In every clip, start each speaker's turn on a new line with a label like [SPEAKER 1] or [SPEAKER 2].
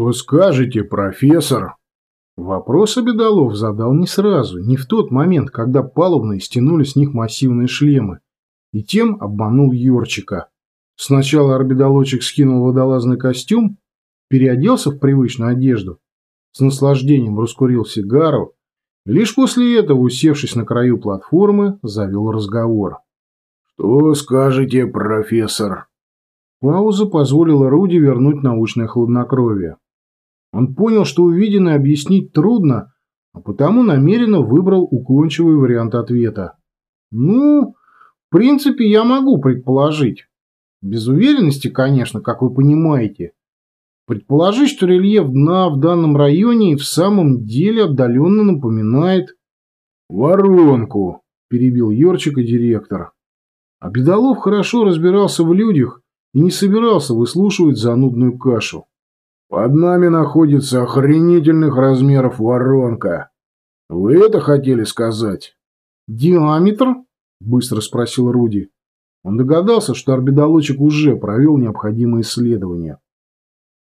[SPEAKER 1] «Что скажете, профессор?» Вопрос Обедолов задал не сразу, не в тот момент, когда палубные стянули с них массивные шлемы, и тем обманул Йорчика. Сначала орбидолочек скинул водолазный костюм, переоделся в привычную одежду, с наслаждением раскурил сигару, и лишь после этого, усевшись на краю платформы, завел разговор. «Что скажете, профессор?» Пауза позволила Руди вернуть научное хладнокровие. Он понял, что увиденное объяснить трудно, а потому намеренно выбрал уклончивый вариант ответа. «Ну, в принципе, я могу предположить. Без уверенности, конечно, как вы понимаете. Предположить, что рельеф дна в данном районе и в самом деле отдаленно напоминает... «Воронку», – перебил Йорчика директор. А Бедолов хорошо разбирался в людях и не собирался выслушивать занудную кашу. «Под нами находится охренительных размеров воронка. Вы это хотели сказать?» «Диаметр?» – быстро спросил Руди. Он догадался, что орбидолочек уже провел необходимые исследования.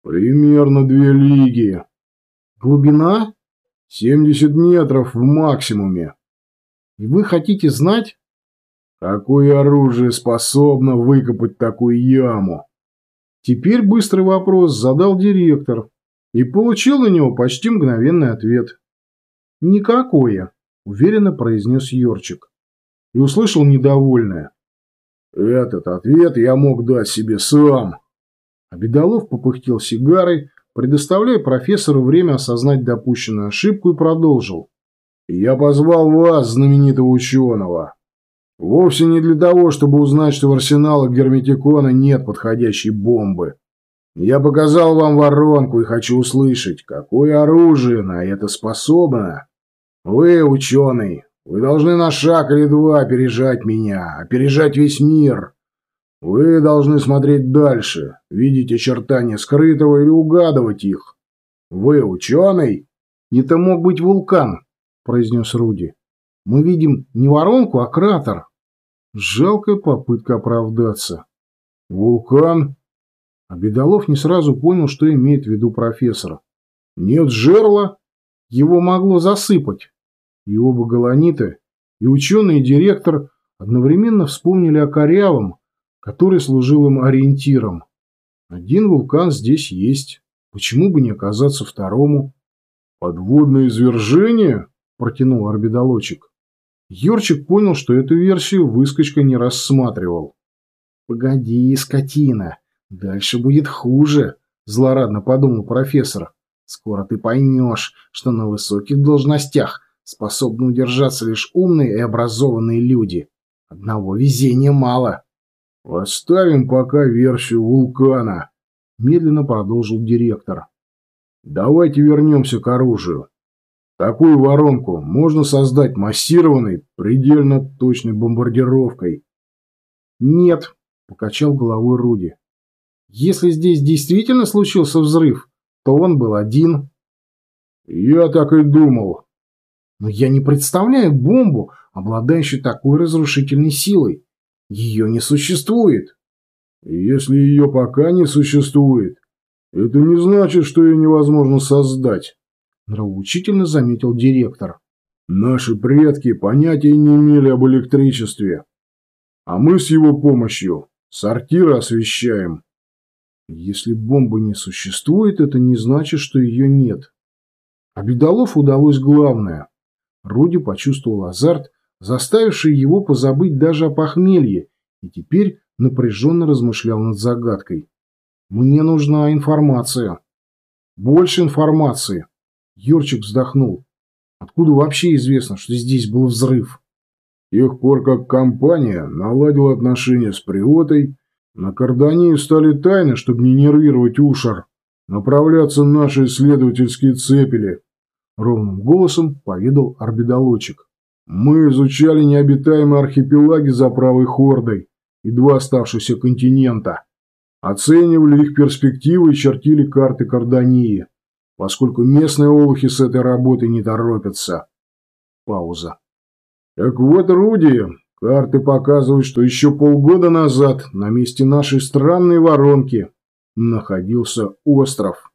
[SPEAKER 1] «Примерно две лиги». «Глубина?» «Семьдесят метров в максимуме». «И вы хотите знать?» «Какое оружие способно выкопать такую яму?» Теперь быстрый вопрос задал директор и получил на него почти мгновенный ответ. «Никакое», – уверенно произнес Йорчик. И услышал недовольное. Этот ответ я мог дать себе сам. Обедолов попыхтел сигарой, предоставляя профессору время осознать допущенную ошибку и продолжил. «Я позвал вас, знаменитого ученого. Вовсе не для того, чтобы узнать, что в арсеналах Герметикона нет подходящей бомбы. Я показал вам воронку и хочу услышать, какое оружие на это способно. Вы, ученый, вы должны на шаг или два опережать меня, опережать весь мир. Вы должны смотреть дальше, видеть очертания скрытого или угадывать их. Вы ученый? Это мог быть вулкан, произнес Руди. Мы видим не воронку, а кратер. Жалкая попытка оправдаться. Вулкан? А Бедолов не сразу понял, что имеет в виду профессор. Нет жерла? Его могло засыпать и оба Галанита, и ученый, и директор одновременно вспомнили о корявом, который служил им ориентиром. Один вулкан здесь есть. Почему бы не оказаться второму? «Подводное извержение?» – протянул орбидолочек. Юрчик понял, что эту версию выскочка не рассматривал. «Погоди, скотина, дальше будет хуже», – злорадно подумал профессор. «Скоро ты поймешь, что на высоких должностях способны удержаться лишь умные и образованные люди. Одного везения мало. «Оставим пока версию вулкана», – медленно продолжил директор. «Давайте вернемся к оружию. Такую воронку можно создать массированной, предельно точной бомбардировкой». «Нет», – покачал головой Руди. «Если здесь действительно случился взрыв, то он был один». «Я так и думал», но я не представляю бомбу, обладающую такой разрушительной силой. Ее не существует. Если ее пока не существует, это не значит, что ее невозможно создать, нравоучительно заметил директор. Наши предки понятия не имели об электричестве, а мы с его помощью сортиры освещаем. Если бомбы не существует, это не значит, что ее нет. А Бедолов удалось главное Руди почувствовал азарт, заставивший его позабыть даже о похмелье, и теперь напряженно размышлял над загадкой. «Мне нужна информация. Больше информации». Юрчик вздохнул. «Откуда вообще известно, что здесь был взрыв?» С тех пор, как компания наладила отношения с Приотой, на Карданию стали тайны, чтобы не нервировать Ушар, направляться наши исследовательские цепели, Ровным голосом поведал орбидолочек. Мы изучали необитаемые архипелаги за правой хордой и два оставшихся континента. Оценивали их перспективы и чертили карты Кардании, поскольку местные олухи с этой работой не торопятся. Пауза. Так вот, Руди, карты показывают, что еще полгода назад на месте нашей странной воронки находился остров.